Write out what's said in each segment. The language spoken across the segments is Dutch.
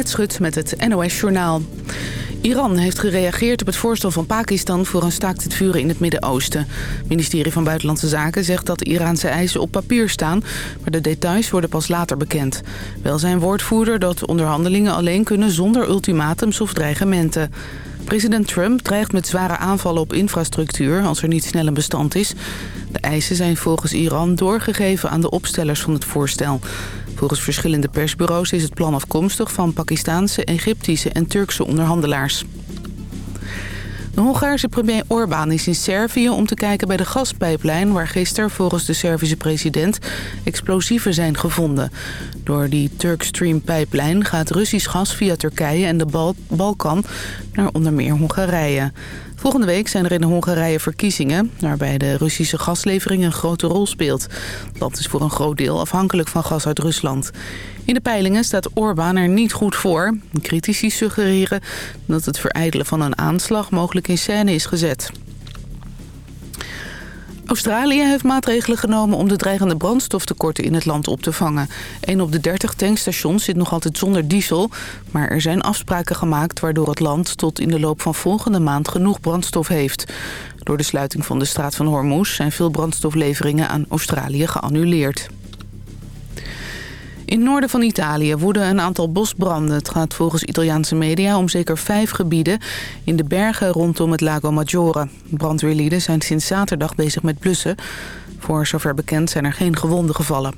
Het Schut met het NOS-journaal. Iran heeft gereageerd op het voorstel van Pakistan voor een staakt het vuren in het Midden-Oosten. Het ministerie van Buitenlandse Zaken zegt dat de Iraanse eisen op papier staan, maar de details worden pas later bekend. Wel zijn woordvoerder dat onderhandelingen alleen kunnen zonder ultimatums of dreigementen. President Trump dreigt met zware aanvallen op infrastructuur als er niet snel een bestand is. De eisen zijn volgens Iran doorgegeven aan de opstellers van het voorstel. Volgens verschillende persbureaus is het plan afkomstig van Pakistaanse, Egyptische en Turkse onderhandelaars. De Hongaarse premier Orbán is in Servië om te kijken bij de gaspijplijn... waar gisteren volgens de Servische president explosieven zijn gevonden. Door die Turkstream-pijplijn gaat Russisch gas via Turkije en de Balkan naar onder meer Hongarije. Volgende week zijn er in Hongarije verkiezingen... waarbij de Russische gaslevering een grote rol speelt. Het land is voor een groot deel afhankelijk van gas uit Rusland. In de peilingen staat Orbán er niet goed voor. Critici suggereren dat het verijdelen van een aanslag mogelijk in scène is gezet. Australië heeft maatregelen genomen om de dreigende brandstoftekorten in het land op te vangen. Een op de 30 tankstations zit nog altijd zonder diesel. Maar er zijn afspraken gemaakt waardoor het land tot in de loop van volgende maand genoeg brandstof heeft. Door de sluiting van de straat van Hormuz zijn veel brandstofleveringen aan Australië geannuleerd. In noorden van Italië woeden een aantal bosbranden. Het gaat volgens Italiaanse media om zeker vijf gebieden in de bergen rondom het Lago Maggiore. Brandweerlieden zijn sinds zaterdag bezig met blussen. Voor zover bekend zijn er geen gewonden gevallen.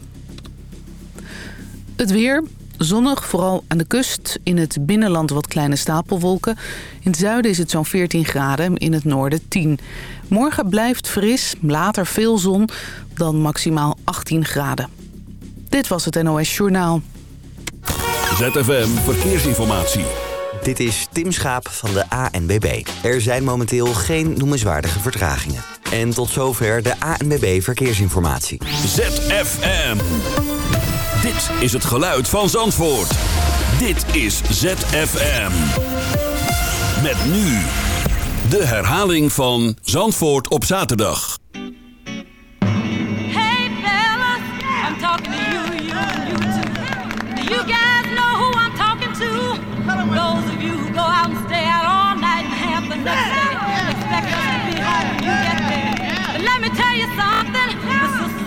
Het weer, zonnig, vooral aan de kust. In het binnenland wat kleine stapelwolken. In het zuiden is het zo'n 14 graden, in het noorden 10. Morgen blijft fris, later veel zon, dan maximaal 18 graden. Dit was het NOS Journaal. ZFM Verkeersinformatie. Dit is Tim Schaap van de ANBB. Er zijn momenteel geen noemenswaardige vertragingen. En tot zover de ANBB Verkeersinformatie. ZFM. Dit is het geluid van Zandvoort. Dit is ZFM. Met nu de herhaling van Zandvoort op zaterdag.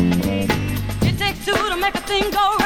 It takes two to make a thing go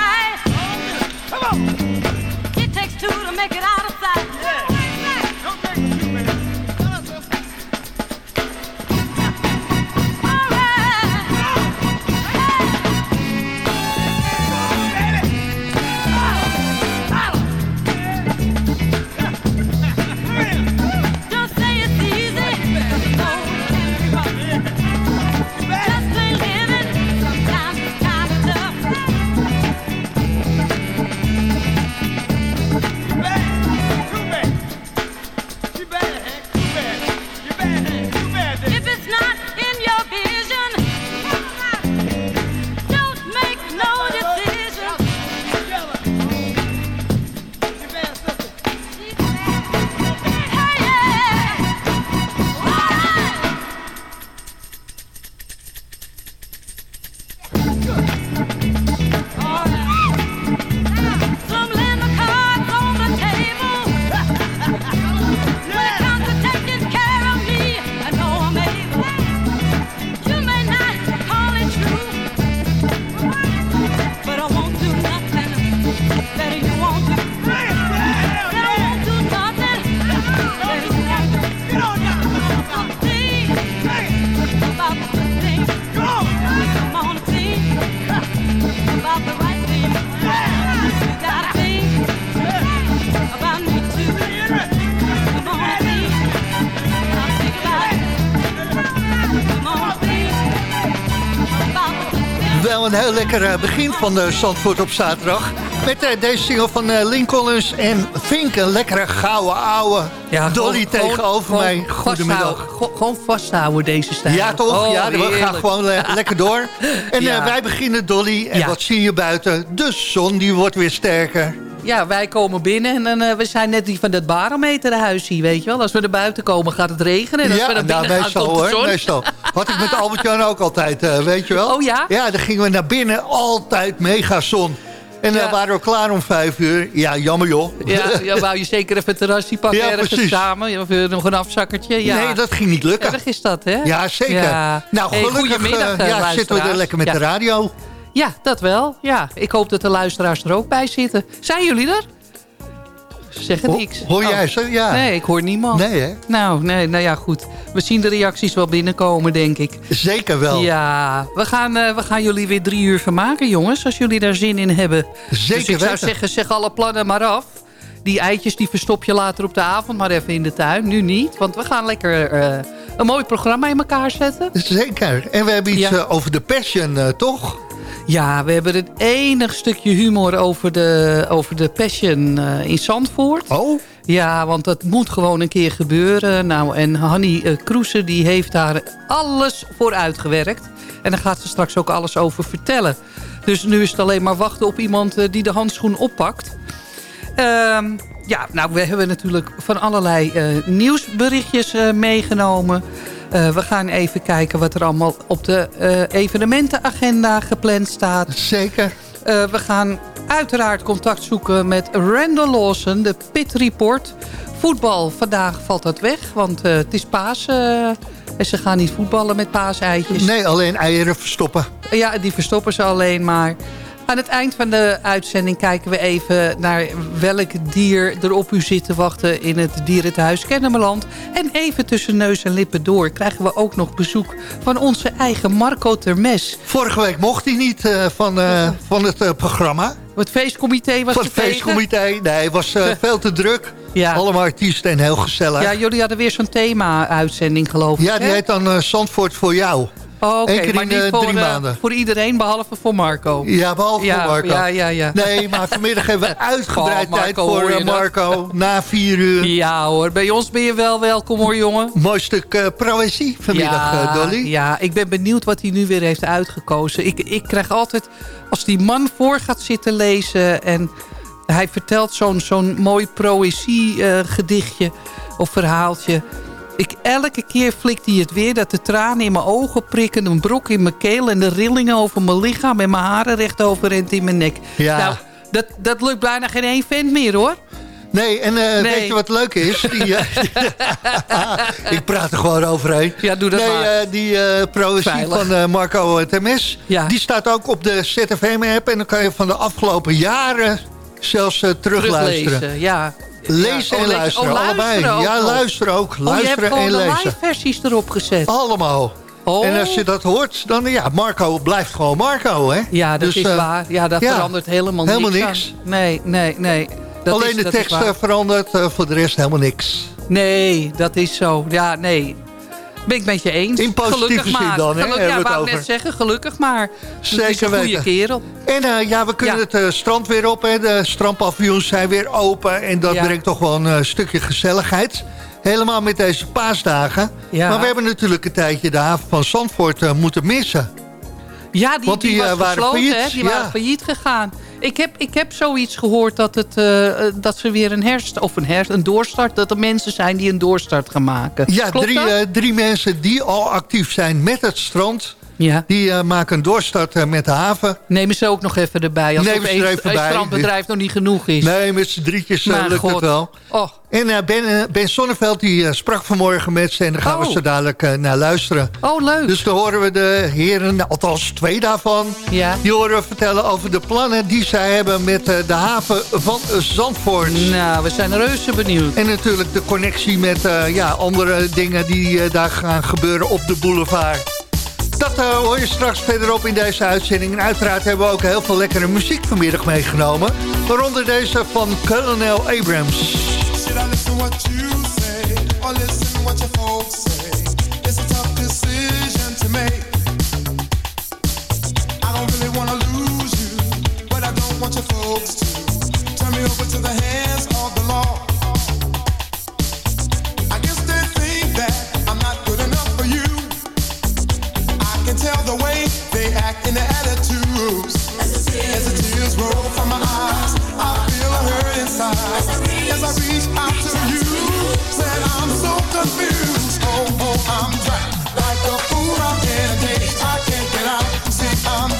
een heel lekker eh, begin van de Zandvoort op zaterdag. Met uh, deze single van Lincolns en Fink, een lekkere gouden ouwe. Ja, Dolly gewoon, tegenover gewoon, mij. Goedemiddag. Gewoon vasthouden deze stijl. Ja toch? Oh, ja, we gaan gewoon lekker door. En wij beginnen Dolly. En wat zie je buiten? De zon die wordt weer sterker. Ja, wij komen binnen en dan, uh, we zijn net die van dat barometerhuis hier, weet je wel. Als we naar buiten komen gaat het regenen. En als ja, we naar nou, binnen meestal, gaan, hoor, meestal. Had ik met Albert-Jan ook altijd, uh, weet je wel. Oh ja? Ja, dan gingen we naar binnen, altijd mega zon. En dan waren we klaar om vijf uur. Ja, jammer joh. Ja, dan wou je zeker even het terrasje pakken ja, ergens samen. Of nog een afzakkertje. Ja. Nee, dat ging niet lukken. Erg is dat, hè? Ja, zeker. Ja. Nou, gelukkig hey, uh, ja, zitten we er lekker met de radio. Ja, dat wel. Ja, ik hoop dat de luisteraars er ook bij zitten. Zijn jullie er? Zeggen niks. Hoor jij oh. ze? Ja. Nee, ik hoor niemand. Nee, hè? Nou, nee, nou ja, goed. We zien de reacties wel binnenkomen, denk ik. Zeker wel. Ja, we gaan, uh, we gaan jullie weer drie uur vermaken, jongens. Als jullie daar zin in hebben. Zeker Dus ik zou zeggen, zeg alle plannen maar af. Die eitjes die verstop je later op de avond maar even in de tuin. Nu niet, want we gaan lekker uh, een mooi programma in elkaar zetten. Zeker. En we hebben iets ja. uh, over de Passion, toch? Ja, we hebben het enig stukje humor over de, over de Passion uh, in Zandvoort. Oh? Ja, want dat moet gewoon een keer gebeuren. Nou, en Hanny uh, Kroese die heeft daar alles voor uitgewerkt. En daar gaat ze straks ook alles over vertellen. Dus nu is het alleen maar wachten op iemand uh, die de handschoen oppakt. Um, ja, nou, we hebben natuurlijk van allerlei nieuwsberichtjes meegenomen... Uh, we gaan even kijken wat er allemaal op de uh, evenementenagenda gepland staat. Zeker. Uh, we gaan uiteraard contact zoeken met Randall Lawson, de Pit Report. Voetbal, vandaag valt dat weg, want het is paas... en ze gaan niet voetballen met paaseitjes. Nee, alleen eieren verstoppen. Ja, die verstoppen ze alleen maar. Aan het eind van de uitzending kijken we even naar welk dier er op u zit te wachten in het dierentehuis Kennemerland. En even tussen neus en lippen door krijgen we ook nog bezoek van onze eigen Marco Termes. Vorige week mocht hij niet uh, van, uh, van het uh, programma. Het feestcomité was Van het feestcomité, nee, het was veel te druk. Ja. Allemaal artiesten en heel gezellig. Ja, jullie hadden weer zo'n thema-uitzending geloof ik. Ja, die heet dan Zandvoort voor jou. Oh, Oké, okay, maar niet uh, voor, uh, voor iedereen, behalve voor Marco. Ja, behalve ja, voor Marco. Ja, ja, ja. Nee, maar vanmiddag hebben we uitgebreid oh, tijd voor uh, Marco. Na vier uur. Ja hoor, bij ons ben je wel welkom hoor, jongen. Mooi stuk uh, proëzie vanmiddag, ja, Dolly. Ja, ik ben benieuwd wat hij nu weer heeft uitgekozen. Ik, ik krijg altijd, als die man voor gaat zitten lezen... en hij vertelt zo'n zo'n mooi proëzie gedichtje of verhaaltje ik, elke keer flikt hij het weer dat de tranen in mijn ogen prikken... een brok in mijn keel en de rillingen over mijn lichaam... en mijn haren recht overend in mijn nek. Ja. Nou, dat, dat lukt bijna geen één vent meer, hoor. Nee, en uh, nee. weet je wat leuk is? Die, uh, ik praat er gewoon overheen. Ja, doe dat nee, maar. Uh, die proëzie van Marco Temes... Ja. die staat ook op de ZFM-app... en dan kan je van de afgelopen jaren zelfs terugluisteren. Teruglezen, ja. Lezen en oh, luisteren, oh, allebei. ja, luisteren ook. Luisteren oh, je hebt en lezen. live versies erop gezet. Allemaal. Oh. En als je dat hoort, dan ja, Marco blijft gewoon Marco, hè? Ja, dat dus, is uh, waar. Ja, dat ja, verandert helemaal, helemaal niks. niks. Nee, nee, nee. Dat Alleen is, de tekst verandert, uh, voor de rest helemaal niks. Nee, dat is zo. Ja, nee. Ben ik met je eens. In positieve zin maar. dan, hè? Geluk, ja, wou net zeggen, gelukkig maar. Zeker een goede kerel. En uh, ja, we kunnen ja. het uh, strand weer op. Hè. De strandpaviljoens zijn weer open. En dat ja. brengt toch wel een uh, stukje gezelligheid. Helemaal met deze paasdagen. Ja. Maar we hebben natuurlijk een tijdje de haven van Zandvoort moeten missen. Ja, die, Want die, die was waren gesloten, failliet. Hè? Die waren failliet gegaan. Ik heb, ik heb zoiets gehoord dat, het, uh, dat ze weer een herst of een herst, een doorstart, dat er mensen zijn die een doorstart gaan maken. Ja, drie, uh, drie mensen die al actief zijn met het strand. Ja. Die uh, maken een doorstart uh, met de haven. Nemen ze ook nog even erbij. Als Nemen het ze er even een bij. strandbedrijf nog niet genoeg is. Nee, met z'n drietjes uh, lukt God. het wel. Oh. En Ben, ben Sonneveld die sprak vanmorgen met ze. En daar gaan oh. we zo dadelijk naar luisteren. Oh, leuk. Dus dan horen we de heren, althans twee daarvan. Ja. Die horen we vertellen over de plannen die zij hebben met de haven van Zandvoort. Nou, we zijn reuze benieuwd. En natuurlijk de connectie met ja, andere dingen die daar gaan gebeuren op de boulevard. Dat uh, hoor je straks verderop in deze uitzending. En uiteraard hebben we ook heel veel lekkere muziek vanmiddag meegenomen. Waaronder deze van Colonel Abrams. Folks to Turn me over to the hands of the law tell the way they act their attitudes. As the tears, roll from my eyes, I feel the hurt inside. As I reach out to you, but I'm so confused. Oh, oh, I'm trapped like a fool. I'm in a. I can't get out. See, I'm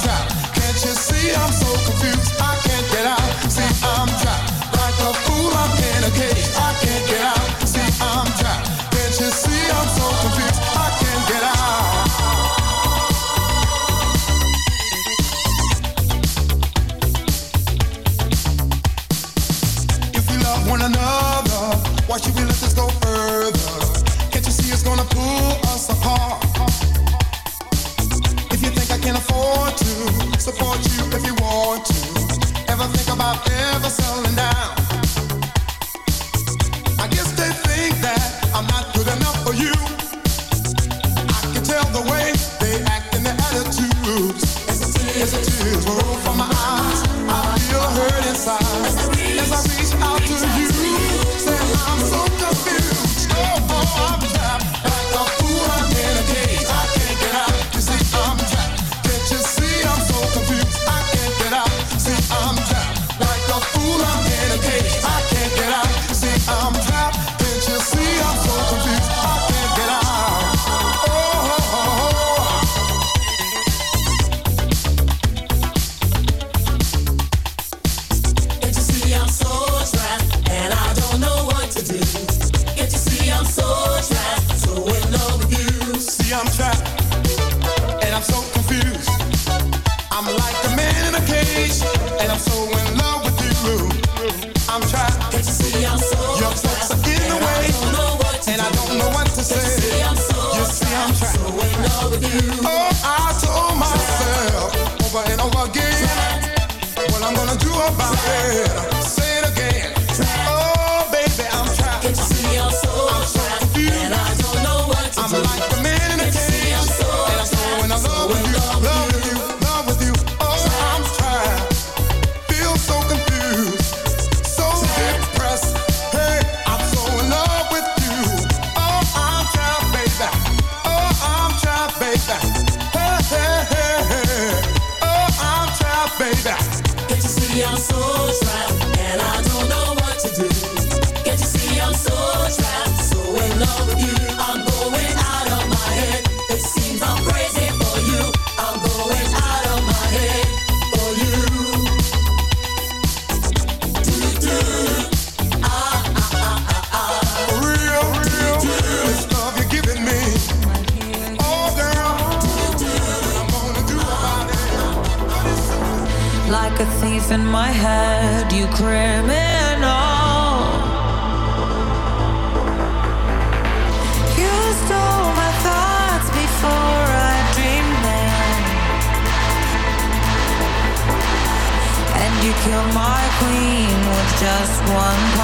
one.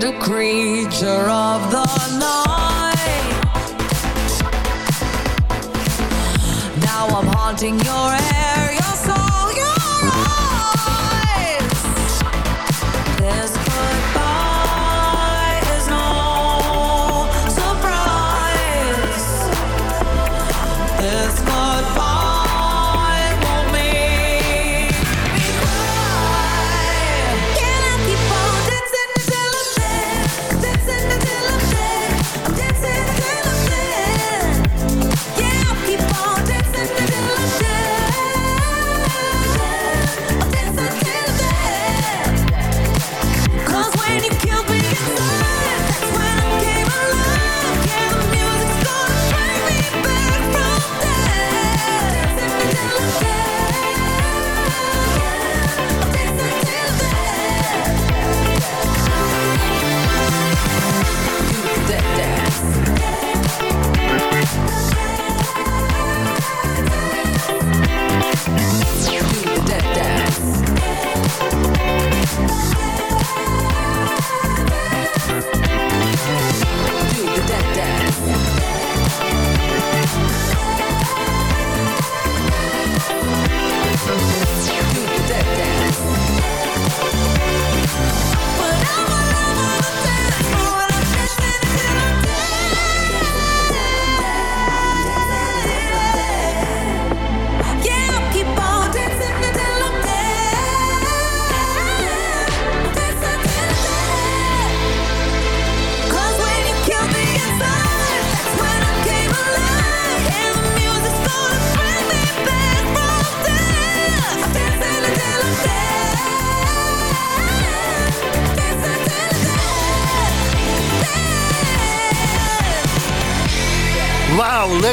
a creature of the night. Now I'm haunting your air, your soul.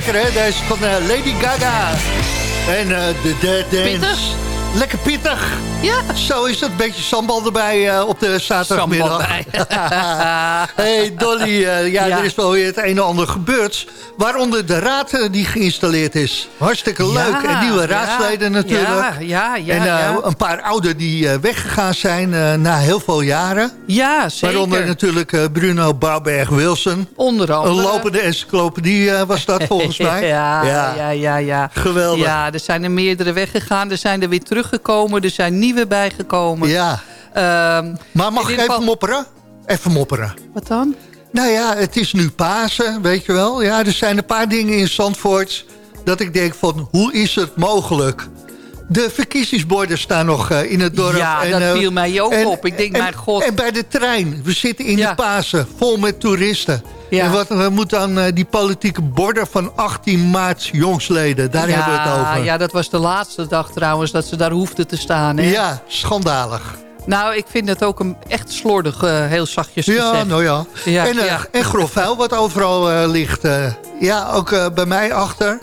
Lekker hè? Deze van uh, Lady Gaga. En uh, de Dead Dance. Pittig? Lekker pittig. Ja. Zo is het. Beetje sambal erbij uh, op de zaterdagmiddag. hey Dolly, uh, ja, ja, er is wel weer het een en ander gebeurd. Waaronder de raad uh, die geïnstalleerd is. Hartstikke leuk. En nieuwe raadsleden natuurlijk. Ja, ja, ja. en een paar ouderen die weggegaan zijn na heel veel jaren. Ja, zeker. Waaronder natuurlijk Bruno Bouwberg-Wilson. Onder andere. Een lopende encyclopedie was dat volgens mij. ja, ja, ja, ja. Geweldig. Ja, er zijn er meerdere weggegaan. Er zijn er weer teruggekomen. Er zijn nieuwe bijgekomen. Ja. Um, maar mag ik even geval... mopperen? Even mopperen. Wat dan? Nou ja, het is nu Pasen, weet je wel. Ja, er zijn een paar dingen in Zandvoort... dat ik denk van, hoe is het mogelijk? De verkiezingsborden staan nog uh, in het dorp. Ja, en, dat uh, viel mij ook en, op. Ik denk, en, mijn god. En bij de trein, we zitten in Ja. de Pasen, vol met toeristen. Ja. En wat we moeten dan uh, die politieke borden van 18 maart jongsleden. Daar ja, hebben we het over. Ja, dat was de laatste dag trouwens dat ze daar hoefden te staan. Hè? Ja, schandalig. Nou, ik vind het ook een echt slordig, uh, heel zachtjes Ja, gezegd. nou ja. Ja, en, uh, ja. en grof vuil wat overal uh, ligt. ja, ook bij mij achter.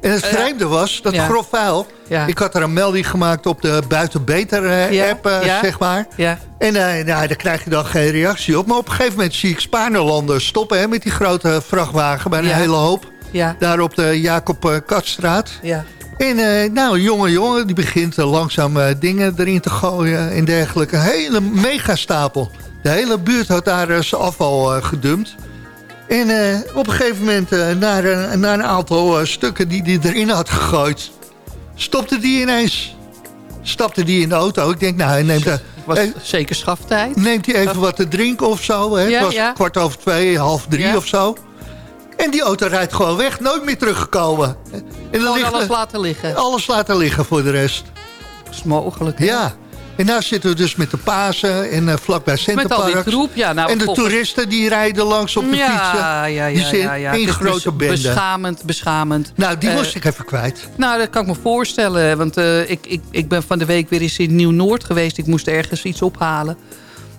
En het vreemde was, dat ja. grof vuil... Ja. Ik had er een melding gemaakt op de Buiten Beter Ja, app, ja. zeg maar. Ja. En nou, daar krijg je dan geen reactie op. Maar op een gegeven moment zie ik Spaarnerlanden stoppen... Hè, met die grote vrachtwagen bij een hele hoop. Ja, Daar op de Jacob Katstraat. ja. En uh, nou, een jonge jongen die begint uh, langzaam uh, dingen erin te gooien en dergelijke. Een hele megastapel. De hele buurt had daar zijn afval gedumpt. En op een gegeven moment, na, na, een aantal stukken die hij erin had gegooid... stopte die ineens. Stapte die in de auto. Ik denk, nou, hij neemt... Was zeker schaftijd. Neemt hij even wat te drinken of zo. Hè? Ja, het was ja. kwart over twee, half drie Ja. of zo. En die auto rijdt gewoon weg, nooit meer teruggekomen. En dan ligt alles laten liggen. alles laten liggen voor de rest. Dat is mogelijk. hè? Ja. En nou zitten we dus met de Pasen en uh, vlakbij Met al die Centerpark. troep. Ja, nou, en de toeristen die rijden langs op de ja, fietsen. Ja, ja, ja, ja. één Het is grote bende. Beschamend, beschamend. Nou, die Eh, moest ik even kwijt. Nou, dat kan ik me voorstellen. Want eh, ik, ik, ik ben van de week weer eens in Nieuw-Noord geweest. Ik moest ergens iets ophalen.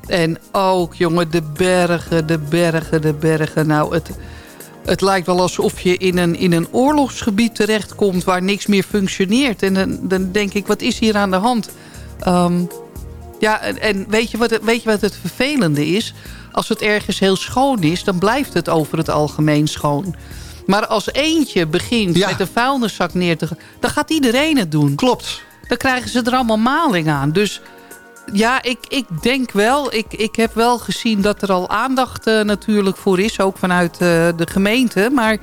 En ook, jongen, de bergen, de bergen, de bergen. Nou, het, het lijkt wel alsof je in een, in een oorlogsgebied terechtkomt... waar niks meer functioneert. En dan, dan denk ik, wat is hier aan de hand? Ehm, ja, en, en weet, je wat, het- weet je wat het vervelende is? Als het ergens heel schoon is, dan blijft het over het algemeen schoon. Maar als eentje begint Ja. met een vuilniszak neer te gaan... dan gaat iedereen het doen. Klopt. Dan krijgen ze er allemaal maling aan. Dus ja, ik, ik denk wel... Ik, ik heb wel gezien dat er al aandacht eh, natuurlijk voor is. Ook vanuit eh, de gemeente. Maar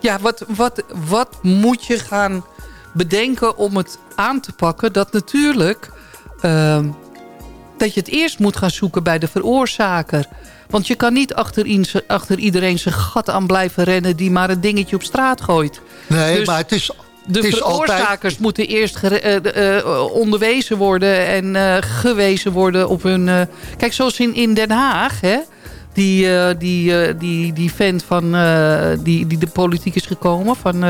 ja, wat, wat, wat moet je gaan bedenken om het aan te pakken? Dat natuurlijk... ehm, dat je het eerst moet gaan zoeken bij de veroorzaker. Want je kan niet achter, iedereen zijn gat aan blijven rennen... die maar een dingetje op straat gooit. Nee, Dus maar het is, De het is altijd... veroorzakers moeten eerst eh, eh, onderwezen worden... en eh, gewezen worden op hun... Kijk, zoals in, in Den Haag, hè? Die, eh, die, die, die vent van, eh, die, die de politiek is gekomen van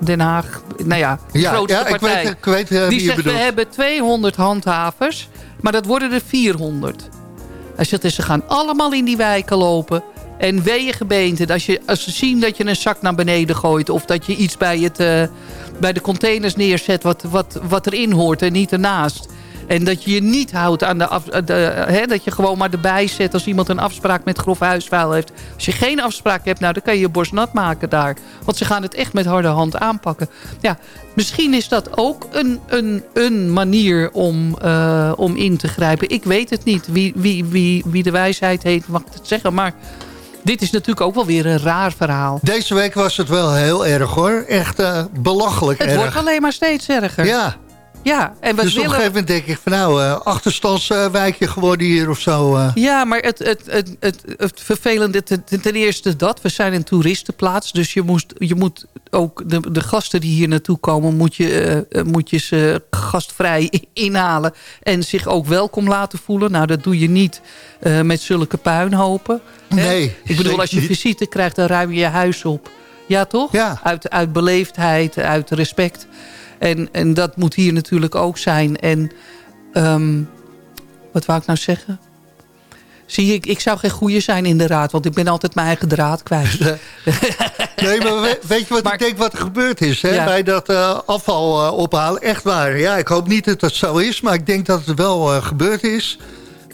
Den Haag. Nou ja, de Ja, grootste ja ik partij. weet, ik weet Die zegt, we hebben 200 handhavers, maar dat worden er 400. Hij zegt, dus ze gaan allemaal in die wijken lopen. En wee gebeente, als, je, als ze zien dat je een zak naar beneden gooit... of dat je iets bij, het, bij de containers neerzet wat, wat, wat erin hoort en niet ernaast... En dat je je niet houdt aan de, af, de hè, dat je gewoon maar erbij zet als iemand een afspraak met grof huisvuil heeft. Als je geen afspraak hebt, nou dan kan je je borst nat maken daar. Want ze gaan het echt met harde hand aanpakken. Ja, misschien is dat ook een, een, een manier om, eh, om in te grijpen. Ik weet het niet. Wie, wie, wie, wie de wijsheid heeft, mag het zeggen. Maar dit is natuurlijk ook wel weer een raar verhaal. Deze week was het wel heel erg hoor. Echt eh, belachelijk Het erg. wordt alleen maar steeds erger. Ja, ja en wat dus op een willen gegeven moment denk ik van nou, eh, achterstandswijkje geworden hier of zo. eh. Ja, maar het, het, het, het, het vervelende ten, ten eerste dat. We zijn een toeristenplaats. Dus je, moest, je moet ook de, de gasten die hier naartoe komen... moet je, eh, moet je ze gastvrij inhalen. En zich ook welkom laten voelen. Nou, dat doe je niet met zulke puinhopen. hè? Nee, Ik bedoel, als je visite krijgt, dan ruim je je huis op. Ja, toch? Ja. Uit, uit beleefdheid, uit respect. En, en dat moet hier natuurlijk ook zijn. En ehm, wat wou ik nou zeggen? Zie je, ik, ik zou geen goeie zijn in de raad, want ik ben altijd mijn eigen draad kwijt. Nee, maar weet je wat ik denk wat er gebeurd is hè? bij dat uh, afval uh, ophalen? Echt waar. Ja, ik hoop niet dat dat zo is, maar ik denk dat het wel uh, gebeurd is.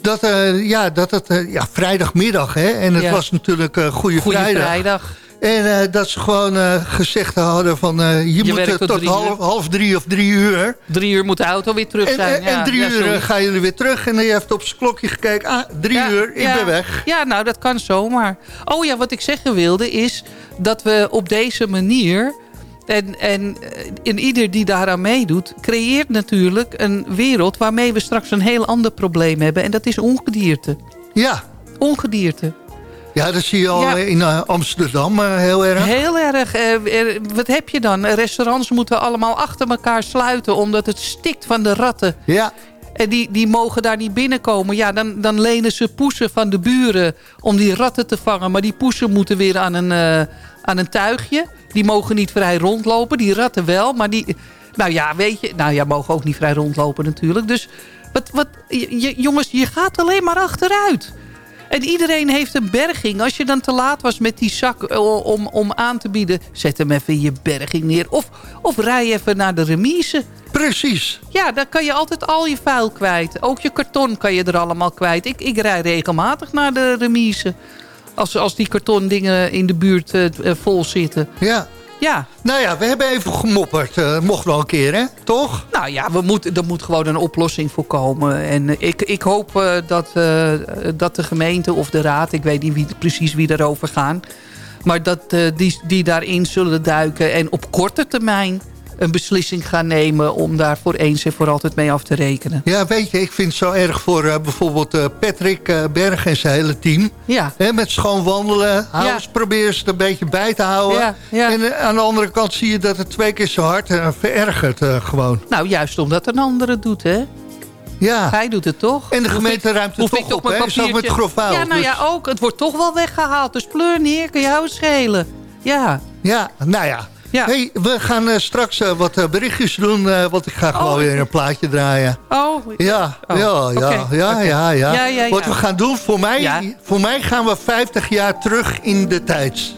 Dat, ja, dat het ja, vrijdagmiddag, hè? en het was natuurlijk Goede, Goede Vrijdag. vrijdag. En uh, dat ze gewoon uh, gezegd hadden van uh, je, je, moet tot, half, half, drie of drie uur. Drie uur moet de auto weer terug zijn. En, ja, en drie uur gaan jullie weer terug en dan je hebt op zijn klokje gekeken. Ah, drie uur, ik ben weg. Ja, nou dat kan zomaar. Oh ja, wat ik zeggen wilde is dat we op deze manier... En, en, en ieder die daaraan meedoet, creëert natuurlijk een wereld... waarmee we straks een heel ander probleem hebben. En dat is ongedierte. Ja. Ongedierte. Ja, dat zie je al in uh, Amsterdam uh, heel erg. Heel erg. Wat heb je dan? Restaurants moeten allemaal achter elkaar sluiten... omdat het stikt van de ratten. Ja. En die, die mogen daar niet binnenkomen. Ja, dan, dan lenen ze poesen van de buren om die ratten te vangen. Maar die poesen moeten weer aan een, aan een tuigje. Die mogen niet vrij rondlopen. Die ratten wel, maar die... Nou ja, weet je... Nou ja, mogen ook niet vrij rondlopen natuurlijk. Dus wat, wat, jongens, je gaat alleen maar achteruit. En iedereen heeft een berging. Als je dan te laat was met die zak eh, om, om aan te bieden... zet hem even in je berging neer. Of, of rij even naar de remise. Precies. Ja, dan kan je altijd al je vuil kwijt. Ook je karton kan je er allemaal kwijt. Ik, ik rij regelmatig naar de remise. Als, als die kartondingen in de buurt uh, vol zitten. Ja. Ja. Nou ja, we hebben even gemopperd. Uh, mocht wel een keer, hè? Toch? Nou ja, we moeten, er moet gewoon een oplossing voor komen. En ik, ik hoop uh, dat, uh, dat de gemeente of de raad... ik weet niet wie, precies wie daarover gaan... maar dat die, die daarin zullen duiken en op korte termijn een beslissing gaan nemen... om daar voor eens en voor altijd mee af te rekenen. Ja, weet je, ik vind het zo erg voor uh, bijvoorbeeld uh, Patrick uh, Berg en zijn hele team. Ja. He, met schoon wandelen, ja. proberen ze het een beetje bij te houden. Ja, ja. En aan de andere kant zie je dat het twee keer zo hard verergert gewoon. Nou, juist omdat een ander het doet, hè? Ja. Hij doet het toch? En de gemeente ruimt het toch op, hè? Zo met grof vuil. Ja, nou ja, dus- ook. Het wordt toch wel weggehaald. Dus pleur neer, kan jou schelen. Ja. Ja, nou ja. Ja. Hey, we gaan uh, straks uh, wat uh, berichtjes doen, want ik ga gewoon oh, weer een plaatje draaien. Oh. Ja, oh. ja, ja, okay. ja, okay. ja, ja, ja, ja, Wat we gaan doen, voor mij, voor mij gaan we 50 jaar terug in de tijd.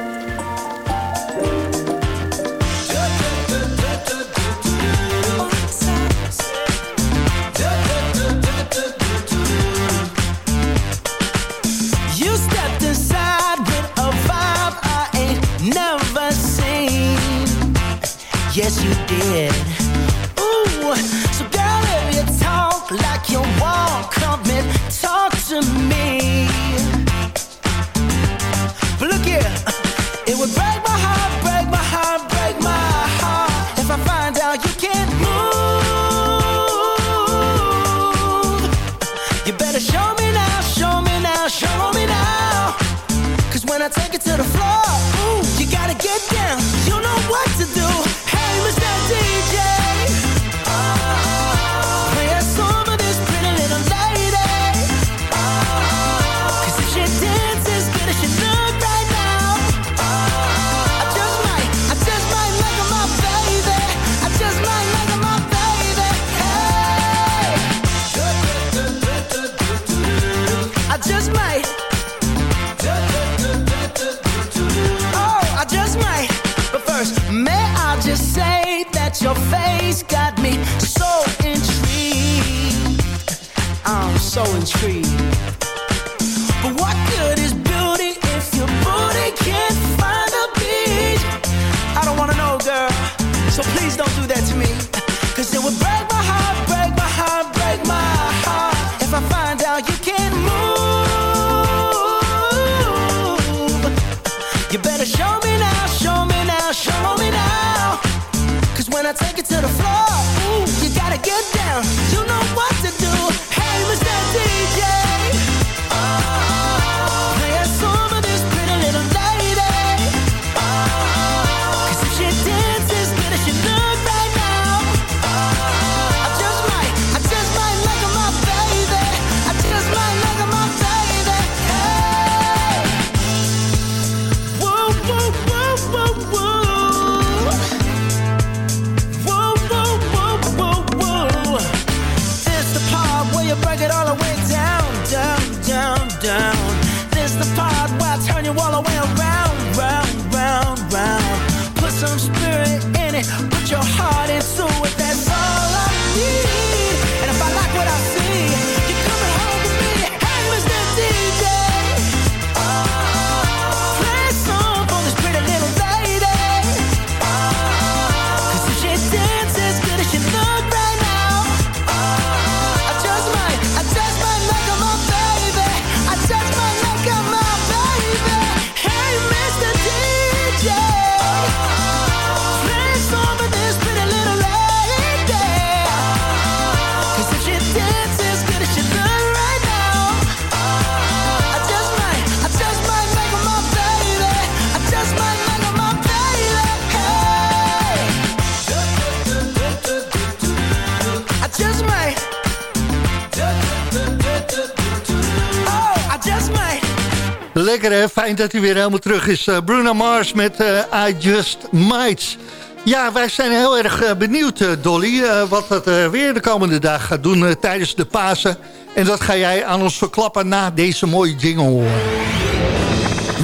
Dat hij weer helemaal terug is. Eh, Bruno Mars met eh, I Just Might. Ja, wij zijn heel erg eh, benieuwd, Dolly, eh, wat het eh, weer de komende dag gaat doen tijdens de Pasen. En dat ga jij aan ons verklappen na deze mooie jingle.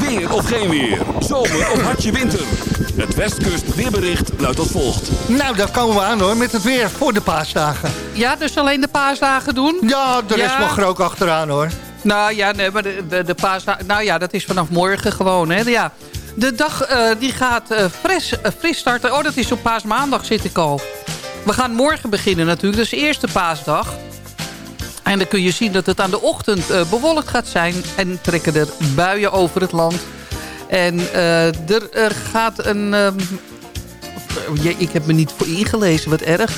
Weer of geen weer. Zomer of hartje winter. Het Westkust weerbericht luidt als volgt. Nou, daar komen we aan hoor, met het weer voor de paasdagen. Ja, dus alleen de paasdagen doen? Ja, de rest Ja. mag er ook achteraan hoor. Nou ja, nee, maar de, de, de paasdagen... Nou ja, dat is vanaf morgen gewoon, hè. Ja. De dag eh, die gaat eh, fris, eh, fris starten. Oh, dat is op paasmaandag zit ik al. We gaan morgen beginnen natuurlijk. De eerste paasdag. En dan kun je zien dat het aan de ochtend bewolkt gaat zijn. En trekken er buien over het land. En er gaat een... ehm, ik heb me niet voor ingelezen, wat erg.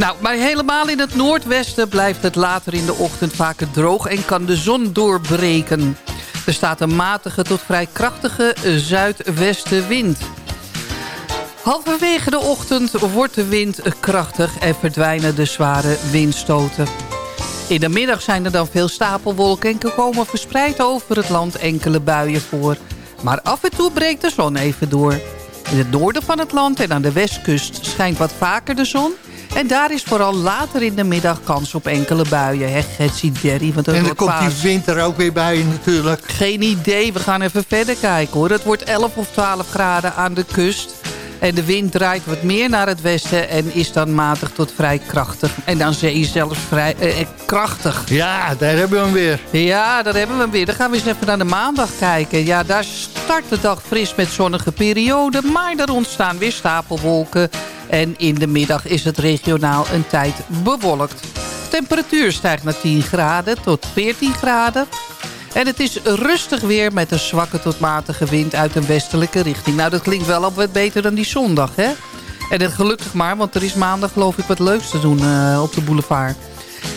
Nou, maar helemaal in het noordwesten blijft het later in de ochtend vaker droog... en kan de zon doorbreken. Er staat een matige tot vrij krachtige zuidwestenwind. Halverwege de ochtend wordt de wind krachtig en verdwijnen de zware windstoten. In de middag zijn er dan veel stapelwolken en komen verspreid over het land enkele buien voor. Maar af en toe breekt de zon even door. In het noorden van het land en aan de westkust schijnt wat vaker de zon. En daar is vooral later in de middag kans op enkele buien. Hè, Getsie Derry, want En dan komt die wind er ook weer bij natuurlijk. Geen idee, we gaan even verder kijken hoor. Het wordt 11 of 12 graden aan de kust. En de wind draait wat meer naar het westen en is dan matig tot vrij krachtig. En aan zee zelfs vrij eh, eh, krachtig. Ja, daar hebben we hem weer. Ja, daar hebben we hem weer. Dan gaan we eens even naar de maandag kijken. Ja, daar start de dag fris met zonnige perioden. Maar er ontstaan weer stapelwolken. En in de middag is het regionaal een tijd bewolkt. De temperatuur stijgt naar 10 graden tot 14 graden. En het is rustig weer met een zwakke tot matige wind uit een westelijke richting. Nou, dat klinkt wel al wat beter dan die zondag, hè? En het gelukkig maar, want er is maandag geloof ik wat leuks te doen eh, op de boulevard.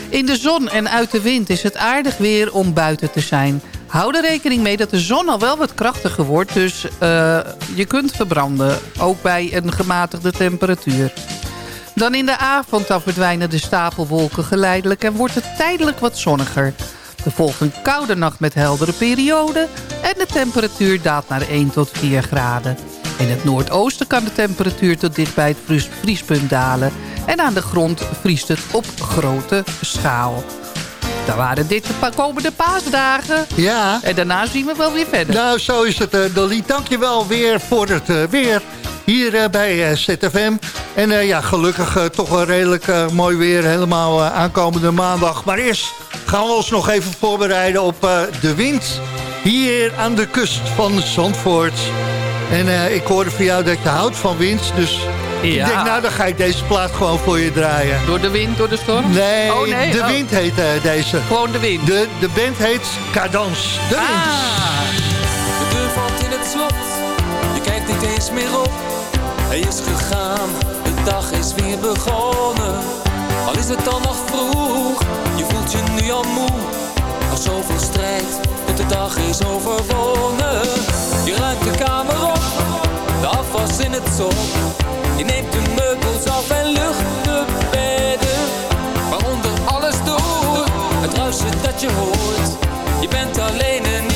In de zon en uit de wind is het aardig weer om buiten te zijn. Hou er rekening mee dat de zon al wel wat krachtiger wordt. Dus eh, je kunt verbranden, ook bij een gematigde temperatuur. Dan in de avond verdwijnen de stapelwolken geleidelijk... en wordt het tijdelijk wat zonniger. Er volgt een koude nacht met heldere perioden... en de temperatuur daalt naar 1 tot 4 graden. In het noordoosten kan de temperatuur tot dicht bij het vries- vriespunt dalen... en aan de grond vriest het op grote schaal. Dan waren dit de komende paasdagen. Ja. En daarna zien we wel weer verder. Nou, zo is het, eh, Dolly. Dankjewel weer voor het eh, weer hier eh, bij ZFM. En ja, gelukkig toch wel redelijk mooi weer helemaal aankomende maandag. Maar eerst gaan we ons nog even voorbereiden op de wind hier aan de kust van Zandvoort. En ik hoorde van jou dat je houdt van wind, dus ik denk nou dan ga ik deze plaat gewoon voor je draaien. Door de wind, door de storm? Nee, oh, nee. de oh. wind heet eh, deze. Gewoon de wind. De, de band heet Cadans. De wind. Ah. De deur valt in het slot, je kijkt niet eens meer op. Hij is gegaan, de dag is weer begonnen. Al is het dan nog vroeg, je voelt je nu al moe. Al zoveel strijd, tot de dag is overwonnen. Je ruimt de kamer op, de afwas in het zon. Je neemt de meubels af en lucht de bedden. Waaronder alles door, het ruisen dat je hoort. Je bent alleen en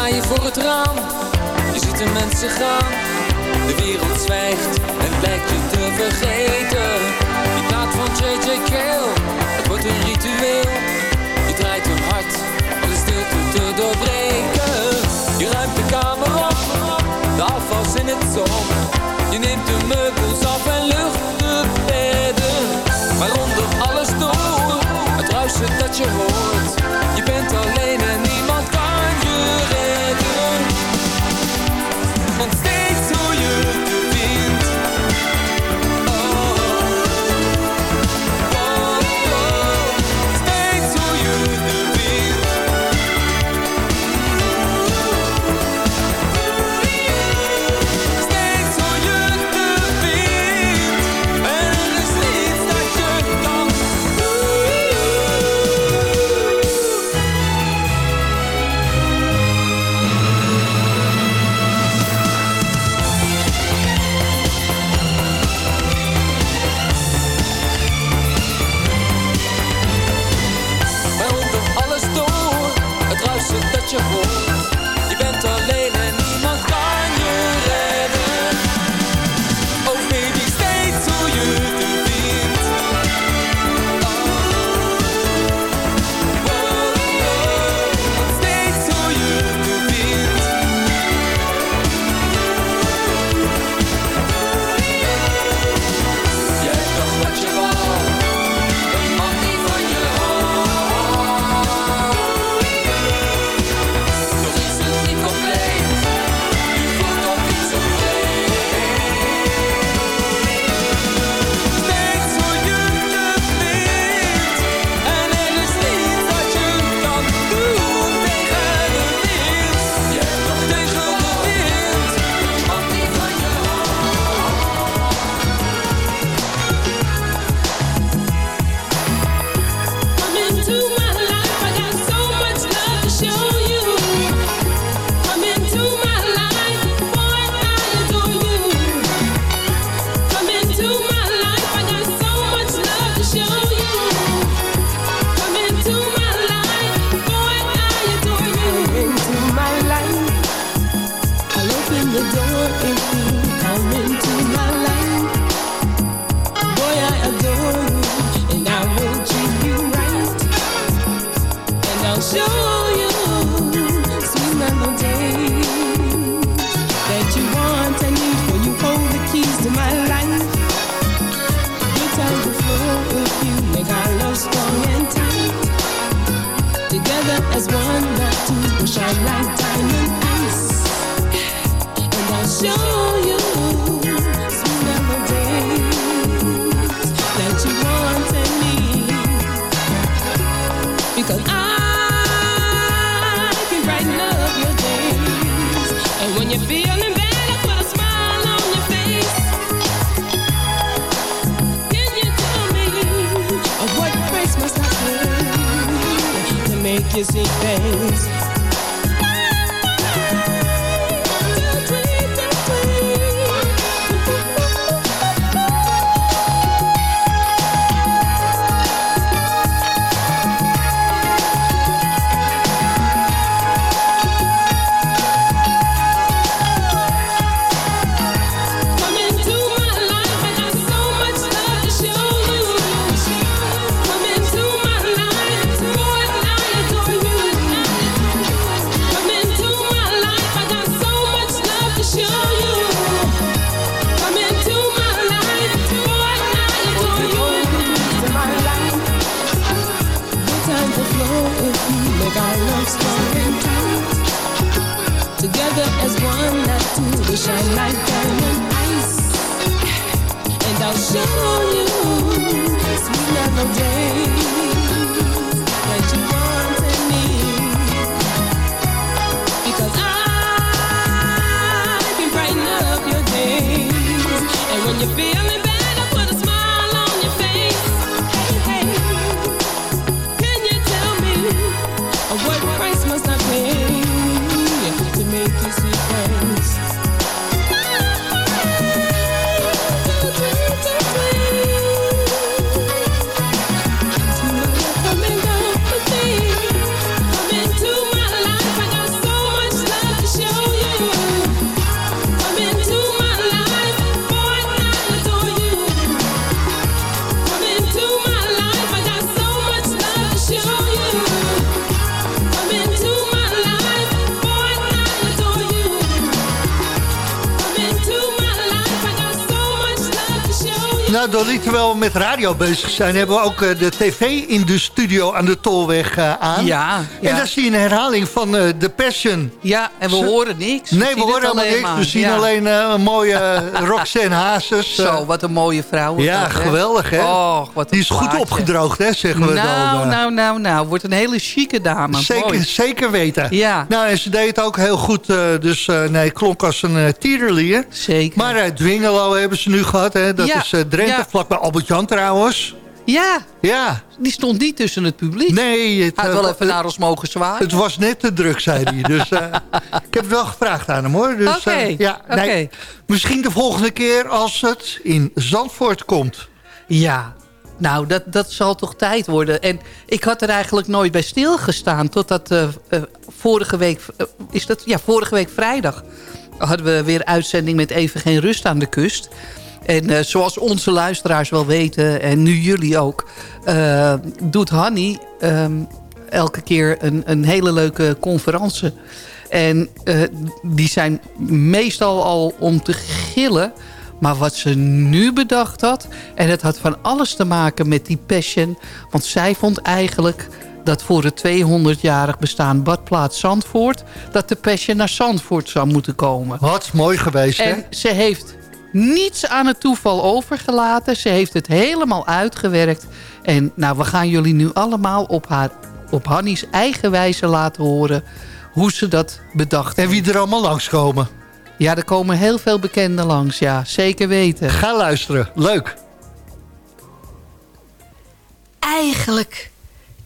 sta je voor het raam, je ziet de mensen gaan. De wereld zwijgt en blijkt je te vergeten. Die plaat van J.J. Cale, het wordt een ritueel. Je draait hem hard om de stilte te doorbreken. Je ruimt de kamer op, de afwas in het zon. Je neemt de meubels af en lucht de bedden. Maar onder alles door, het ruisen dat je hoort. Radio bezig zijn... hebben we ook eh, de tv in de studio aan de Tolweg eh, aan. Ja, ja. En daar zie je een herhaling van eh The Passion. Ja, en we horen niks. Nee, we horen helemaal niks. maar. We zien Ja. alleen een mooie Roxanne Hazes. Zo, wat een mooie vrouw. ja, geweldig, hè? Oh, wat Die is goed opgedroogd, hè, zeggen we Nou, dan. eh. nou, nou, nou. Wordt een hele chique dame. Zeker, Mooi. zeker weten. Ja. Nou, en ze deed het ook heel goed. dus nee, klonk als een uh. Zeker. Maar uh, Dwingelo hebben ze nu gehad. Hè? Dat Ja, is uh, Drenthe, ja. vlakbij Albert-Jan trouwens. Ja, Ja. die stond niet tussen het publiek. Nee, het, Hij had eh, wel even naar ons mogen zwaaien. het was net te druk, zei hij. Dus eh, ik heb het wel gevraagd aan hem, hoor. Dus, Oké, eh, ja, nee. Misschien de volgende keer als het in Zandvoort komt. Ja, nou, dat, dat zal toch tijd worden. En ik had er eigenlijk nooit bij stilgestaan. Totdat eh, eh, vorige week... eh, is dat? Ja, vorige week vrijdag... hadden we weer uitzending met Even Geen Rust aan de Kust. En eh, zoals onze luisteraars wel weten... en nu jullie ook... eh, doet Hanny ehm, elke keer een, een hele leuke conferentie. En eh, die zijn meestal al om te gillen... Maar wat ze nu bedacht had... en het had van alles te maken met die passion... want zij vond eigenlijk dat voor het 200-jarig bestaan badplaats Zandvoort... dat de passion naar Zandvoort zou moeten komen. Wat mooi geweest, hè? En ze heeft niets aan het toeval overgelaten. Ze heeft het helemaal uitgewerkt. En nou, we gaan jullie nu allemaal op, haar, op Hannies eigen wijze laten horen... hoe ze dat bedacht En wie er allemaal langskomen. Ja, er komen heel veel bekenden langs, ja. Zeker weten. Ga luisteren. Leuk. Eigenlijk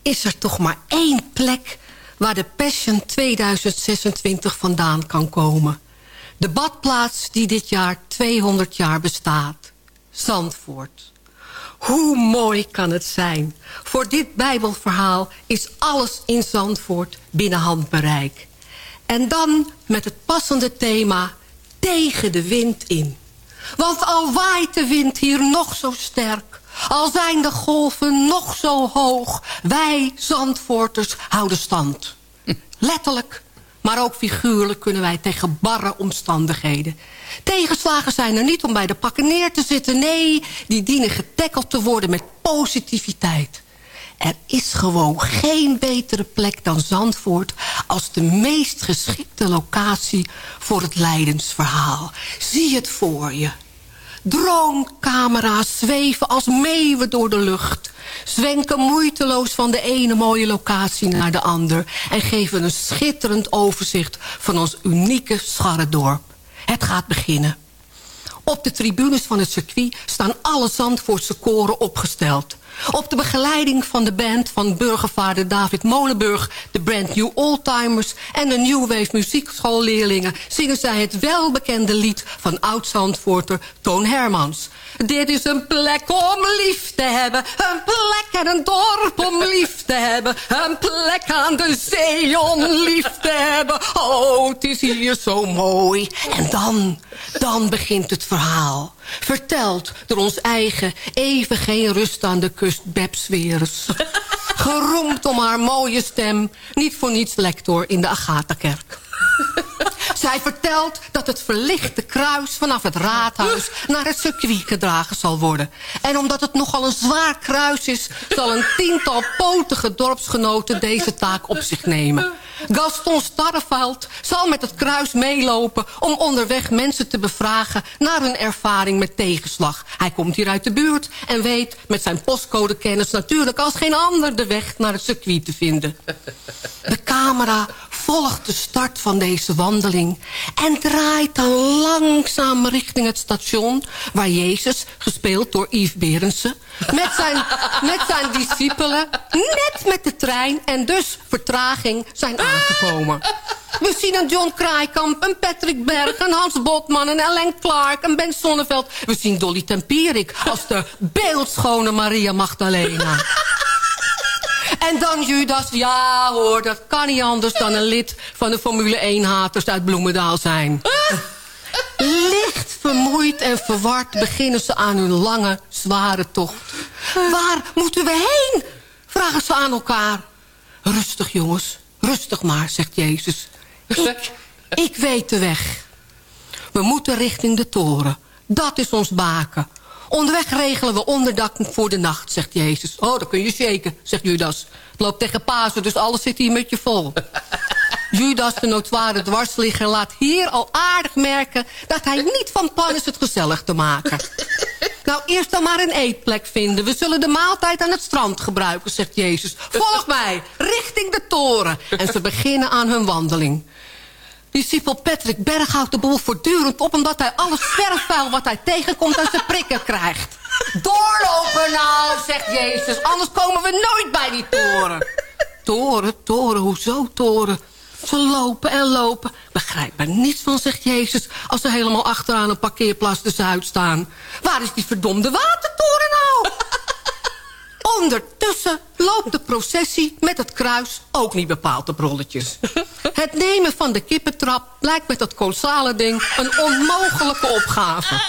is er toch maar één plek waar de Passion 2026 vandaan kan komen. De badplaats die dit jaar 200 jaar bestaat. Zandvoort. Hoe mooi kan het zijn? Voor dit bijbelverhaal is alles in Zandvoort binnen handbereik. En dan met het passende thema tegen de wind in. Want al waait de wind hier nog zo sterk... al zijn de golven nog zo hoog... wij Zandvoorters houden stand. Letterlijk, maar ook figuurlijk kunnen wij tegen barre omstandigheden. Tegenslagen zijn er niet om bij de pakken neer te zitten. Nee, die dienen getackeld te worden met positiviteit. Er is gewoon geen betere plek dan Zandvoort... als de meest geschikte locatie voor het Leidensverhaal. Zie het voor je. Droomcamera's zweven als meeuwen door de lucht. Zwenken moeiteloos van de ene mooie locatie naar de ander... en geven een schitterend overzicht van ons unieke Scharredorp. Het gaat beginnen. Op de tribunes van het circuit staan alle Zandvoortse koren opgesteld. Op de begeleiding van de band van burgervader David Molenburg... de Brand New Oldtimers en de New Wave muziekschoolleerlingen... zingen zij het welbekende lied van oud-Zandvoorter Toon Hermans. Dit is een plek om lief te hebben. Een plek en een dorp om lief te hebben. Een plek aan de zee om lief te hebben. Oh, het is hier zo mooi. En dan, dan begint het verhaal. Verteld door ons eigen, even geen rust aan de kust, Bebs Weres. Geroemd om haar mooie stem. Niet voor niets lector in de Agatha-kerk. Zij vertelt dat het verlichte kruis vanaf het raadhuis naar het circuit gedragen zal worden. En omdat het nogal een zwaar kruis is, zal een tiental potige dorpsgenoten deze taak op zich nemen. Gaston Starreveld zal met het kruis meelopen om onderweg mensen te bevragen naar hun ervaring met tegenslag. Hij komt hier uit de buurt en weet met zijn postcodekennis natuurlijk als geen ander de weg naar het circuit te vinden. De camera volgt de start van deze wandeling... en draait dan langzaam richting het station... waar Jezus, gespeeld door Yves Berendsen... met zijn, met zijn discipelen net met de trein en dus vertraging zijn aangekomen. We zien een John Kraaikamp, een Patrick Berg, een Hans Botman, een Ellen Clark, een Ben Sonneveld. We zien Dolly Tempierik als de beeldschone Maria Magdalena. En dan Judas, ja hoor, dat kan niet anders dan een lid van de Formule 1-haters uit Bloemendaal zijn. Licht vermoeid en verward beginnen ze aan hun lange, zware tocht. Waar moeten we heen? Vragen ze aan elkaar. Rustig jongens, rustig maar, zegt Jezus. Ik, ik weet de weg. We moeten richting de toren. Dat is ons baken. Onderweg regelen we onderdak voor de nacht, zegt Jezus. Oh, dat kun je shaken, zegt Judas. Het loopt tegen Pasen, dus alles zit hier met je vol. Judas, de notoire dwarsligger, laat hier al aardig merken... dat hij niet van plan is het gezellig te maken. Nou, eerst dan maar een eetplek vinden. We zullen de maaltijd aan het strand gebruiken, zegt Jezus. Volg mij, richting de toren. En ze beginnen aan hun wandeling. Discipel Patrick Berg houdt de boel voortdurend op... omdat hij alles verfvuil wat hij tegenkomt aan zijn prikken krijgt. Doorlopen nou, zegt Jezus. Anders komen we nooit bij die toren. Toren, toren, hoezo toren? Ze lopen en lopen. Begrijp er niets van, zegt Jezus... als ze helemaal achteraan een parkeerplaats de Zuid staan. Waar is die verdomde watertoren nou? Ondertussen loopt de processie met het kruis ook niet bepaald op rolletjes. Het nemen van de kippentrap lijkt met dat kolossale ding een onmogelijke opgave.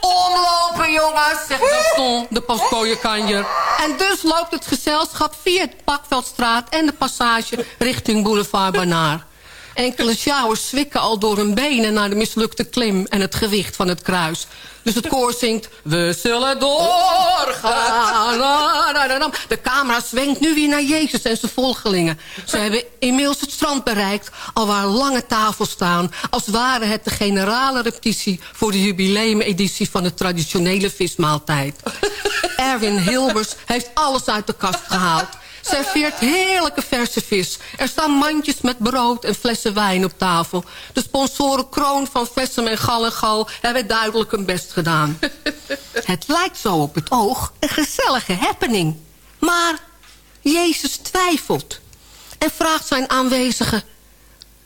Omlopen jongens, zegt Gaston, de postkooienkanjer. En dus loopt het gezelschap via het Pakveldstraat en de passage richting Boulevard Banaar. Enkele sjouwers zwikken al door hun benen naar de mislukte klim en het gewicht van het kruis. Dus het koor zingt, we zullen doorgaan. De camera zwenkt nu weer naar Jezus en zijn volgelingen. Ze hebben inmiddels het strand bereikt, al waar lange tafels staan. Als ware het de generale repetitie voor de jubileumeditie van de traditionele vismaaltijd. Erwin Hilbers heeft alles uit de kast gehaald serveert heerlijke verse vis. Er staan mandjes met brood en flessen wijn op tafel. De sponsoren Kroon van Vessem en Gal en Gal hebben duidelijk hun best gedaan. Het lijkt zo op het oog een gezellige happening. Maar Jezus twijfelt en vraagt zijn aanwezigen...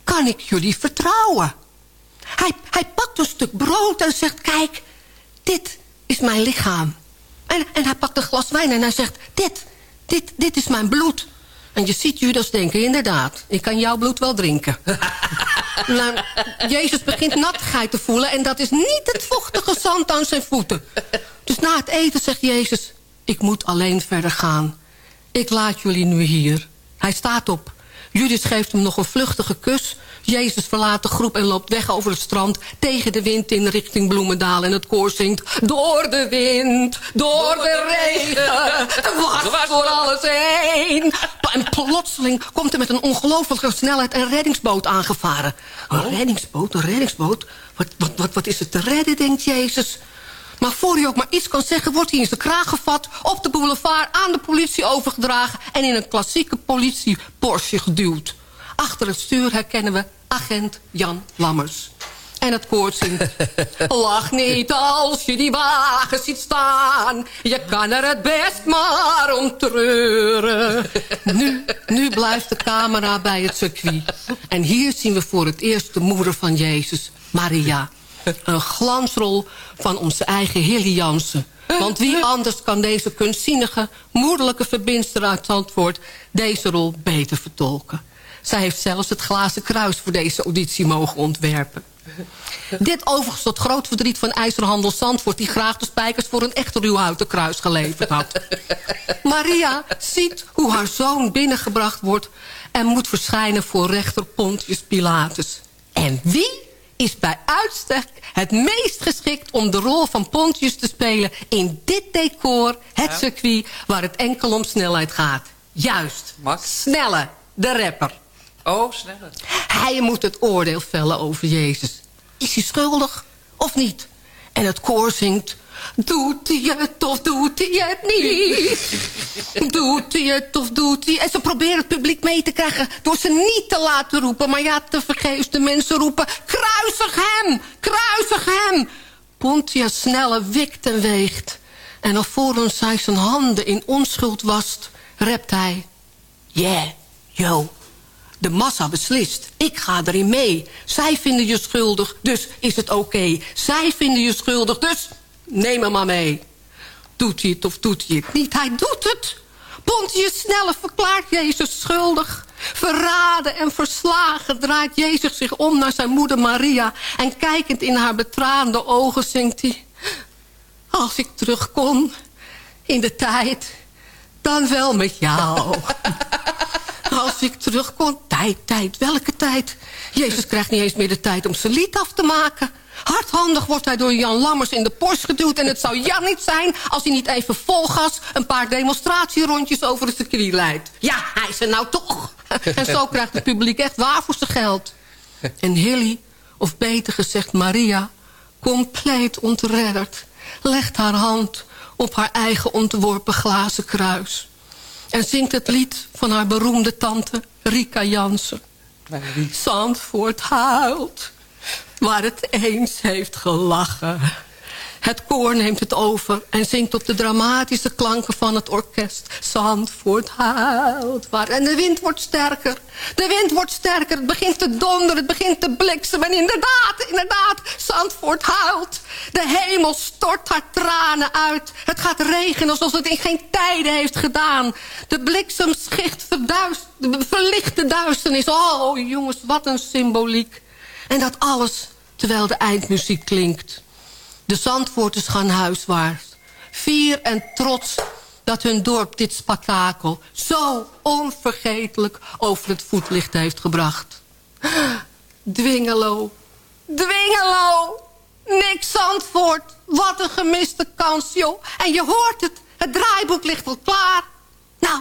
kan ik jullie vertrouwen? Hij, hij pakt een stuk brood en zegt... kijk, dit is mijn lichaam. En, en hij pakt een glas wijn en hij zegt... dit dit, dit is mijn bloed. En je ziet Judas denken, inderdaad, ik kan jouw bloed wel drinken. nou, Jezus begint nattigheid te voelen... en dat is niet het vochtige zand aan zijn voeten. Dus na het eten zegt Jezus... ik moet alleen verder gaan. Ik laat jullie nu hier. Hij staat op. Judas geeft hem nog een vluchtige kus... Jezus verlaat de groep en loopt weg over het strand... tegen de wind in richting Bloemendaal. En het koor zingt... Door de wind, door, de regen, dwars voor alles heen. En plotseling komt er met een ongelofelijke snelheid... een reddingsboot aangevaren. Een reddingsboot, een reddingsboot? Wat, wat, wat, wat is er te redden, denkt Jezus... Maar voor hij ook maar iets kan zeggen, wordt hij in zijn kraag gevat... op de boulevard aan de politie overgedragen... en in een klassieke politie-Porsche geduwd. Achter het stuur herkennen we agent Jan Lammers. En het koord zingt. Lach niet als je die wagen ziet staan. Je kan er het best maar om treuren. Nu, nu blijft de camera bij het circuit. En hier zien we voor het eerst de moeder van Jezus, Maria. Een glansrol van onze eigen Hilly Jansen. Want wie anders kan deze kunstzinnige, moederlijke verbindster uit Zandvoort... deze rol beter vertolken. Zij heeft zelfs het glazen kruis voor deze auditie mogen ontwerpen. Dit overigens tot groot verdriet van IJzerhandel Zandvoort... die graag de spijkers voor een echt ruwhouten kruis geleverd had. Maria ziet hoe haar zoon binnengebracht wordt... en moet verschijnen voor rechter Pontius Pilatus. En wie is bij uitstek het meest geschikt om de rol van Pontius te spelen... in dit decor, het circuit, waar het enkel om snelheid gaat? Juist, Snelle, de rapper. Oh, sneller. Hij moet het oordeel vellen over Jezus. Is hij schuldig of niet? En het koor zingt... Doet hij het of doet hij het niet? Doet hij het of doet hij... En ze proberen het publiek mee te krijgen... door ze niet te laten roepen. Maar ja, te vergeefs de mensen roepen... Kruisig hem! Kruisig hem! Pontius snelle wikt en weegt. En alvorens hij zijn handen in onschuld wast... rept hij... Yeah, yo, de massa beslist. Ik ga erin mee. Zij vinden je schuldig, dus is het oké. Zij vinden je schuldig, dus neem hem maar mee. Doet hij het of doet hij het niet? Hij doet het. Pontius Snelle verklaart Jezus schuldig. Verraden en verslagen draait Jezus zich om naar zijn moeder Maria... en kijkend in haar betraande ogen zingt hij... Als ik terug kon in de tijd, dan wel met jou. Als ik terug kon, tijd, tijd, welke tijd? Jezus krijgt niet eens meer de tijd om zijn lied af te maken. Hardhandig wordt hij door Jan Lammers in de Porsche geduwd... en het zou Jan niet zijn als hij niet even vol gas... een paar demonstratierondjes over het circuit leidt. Ja, hij is er nou toch. En zo krijgt het publiek echt waar voor zijn geld. En Hilly, of beter gezegd Maria, compleet ontredderd... legt haar hand op haar eigen ontworpen glazen kruis... en zingt het lied van haar beroemde tante Rika Jansen. Zandvoort huilt, waar het eens heeft gelachen. Het koor neemt het over en zingt op de dramatische klanken van het orkest. Zandvoort huilt. Waar... En de wind wordt sterker. De wind wordt sterker. Het begint te donderen. Het begint te bliksemen. En inderdaad, inderdaad. Zandvoort huilt. De hemel stort haar tranen uit. Het gaat regenen zoals het in geen tijden heeft gedaan. De bliksemschicht verduist, verlicht de duisternis. Oh jongens, wat een symboliek. En dat alles terwijl de eindmuziek klinkt. De Zandvoorters gaan huiswaarts. Fier en trots dat hun dorp dit spektakel... zo onvergetelijk over het voetlicht heeft gebracht. Dwingelo, Dwingelo, niks Zandvoort. Wat een gemiste kans, joh. En je hoort het, het draaiboek ligt al klaar. Nou,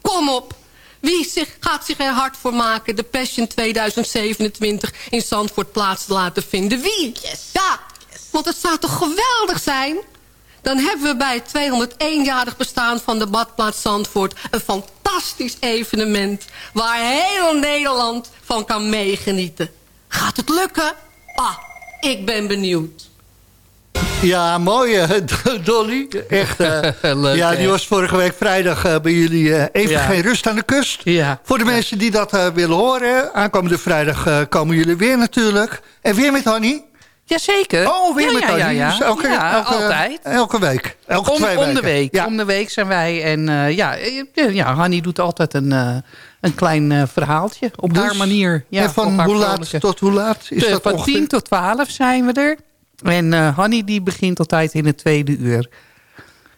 kom op. Wie zich, gaat zich er hard voor maken de Passion 2027 in Zandvoort plaats te laten vinden? Wie? Ja, want het zou toch geweldig zijn? Dan hebben we bij het 201-jarig bestaan van de badplaats Zandvoort... een fantastisch evenement waar heel Nederland van kan meegenieten. Gaat het lukken? Ah, ik ben benieuwd. Ja, mooi, Dolly. Echt. eh, Leuk, ja, die was vorige week vrijdag eh, bij jullie eh, even Ja. geen rust aan de kust. Ja. Voor de mensen die dat willen horen, aankomende vrijdag komen jullie weer natuurlijk. En weer met Hanny. Jazeker. Oh, weer ja, met ja, ja, ja. Dus elke, Ja, elke, altijd. Elke week. Elke om, twee om weken. de week. Om de week zijn wij. En eh, ja, eh, ja, Hanny doet altijd een, eh, een klein eh, verhaaltje. Op Dus, haar manier. Ja, en van hoe laat vrolijke- tot hoe laat is Eh, dat van ongeveer? 10 tot 12 zijn we er. En eh Hanny die begint altijd in het tweede uur.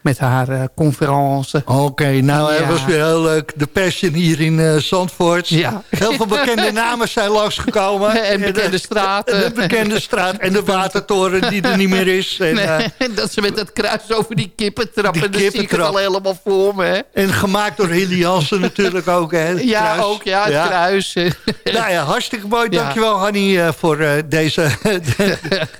Met haar eh conferentie. Oké, nou, Ja. het was weer heel leuk. De Passion hier in eh, Zandvoort. Ja. Heel veel bekende namen zijn langsgekomen. En bekende de- straten. De bekende straat en de watertoren die er niet meer is. En, Nee, eh, dat ze met dat kruis over die kippen trappen. Die Dat al helemaal voor me. Hè? en gemaakt door Hilly Jansen natuurlijk ook. Hè, Ja, kruis. ook. Ja, het kruis. Nou ja, hartstikke mooi. Ja. Dankjewel Hanny eh, voor eh, deze,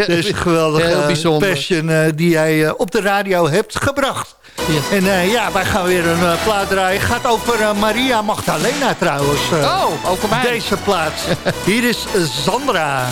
deze geweldige passion eh, die jij eh, op de radio hebt gebracht. Ja. En eh, ja, wij gaan weer een eh, plaat draaien. Gaat over eh, Maria Magdalena trouwens. Oh, over mij. Deze plaats. Hier is Sandra.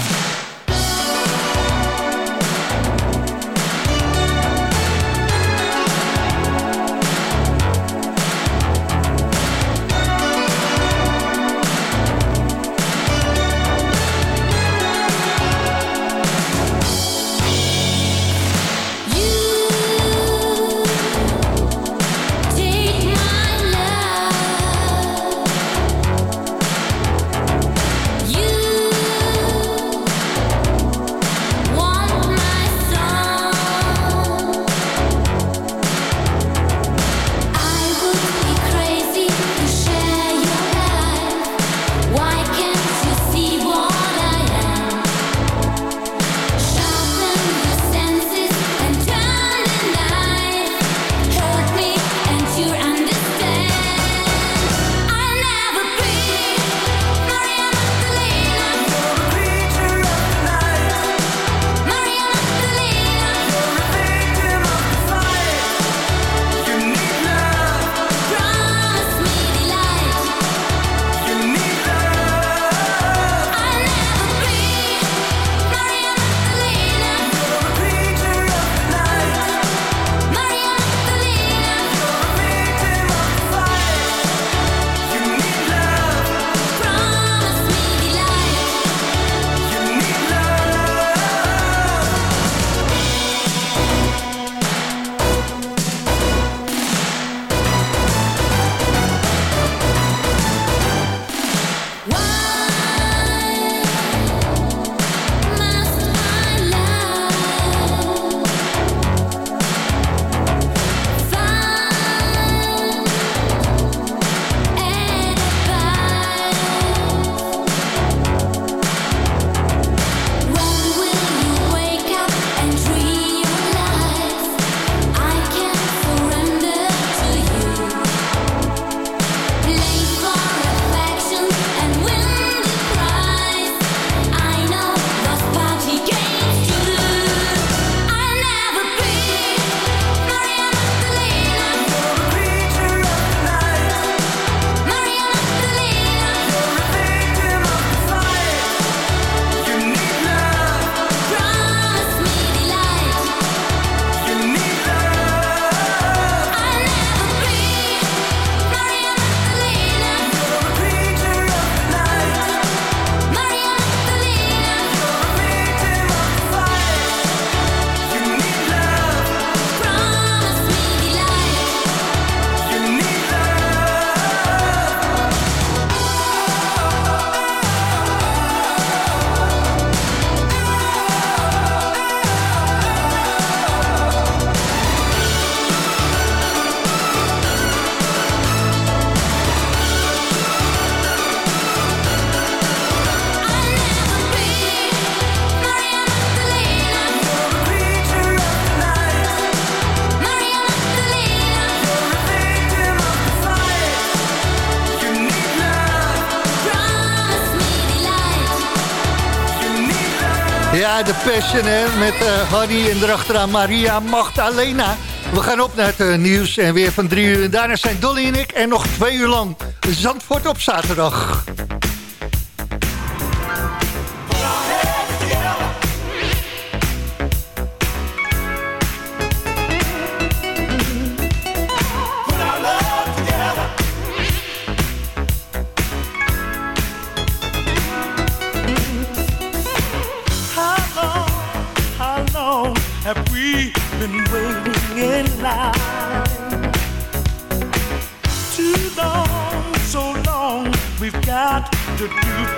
De Passion met uh, Hanny en erachteraan Maria Magdalena. We gaan op naar het uh, nieuws en weer van drie uur. En daarna zijn Dolly en ik en nog twee uur lang Zandvoort op zaterdag.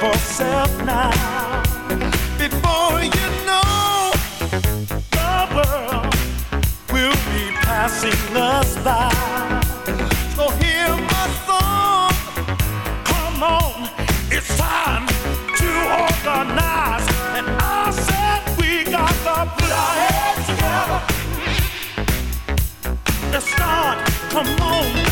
For self now. Before you know, the world will be passing us by. So hear my song, come on, it's time to organize. And I said we got to put our heads together. Let's start, come on, on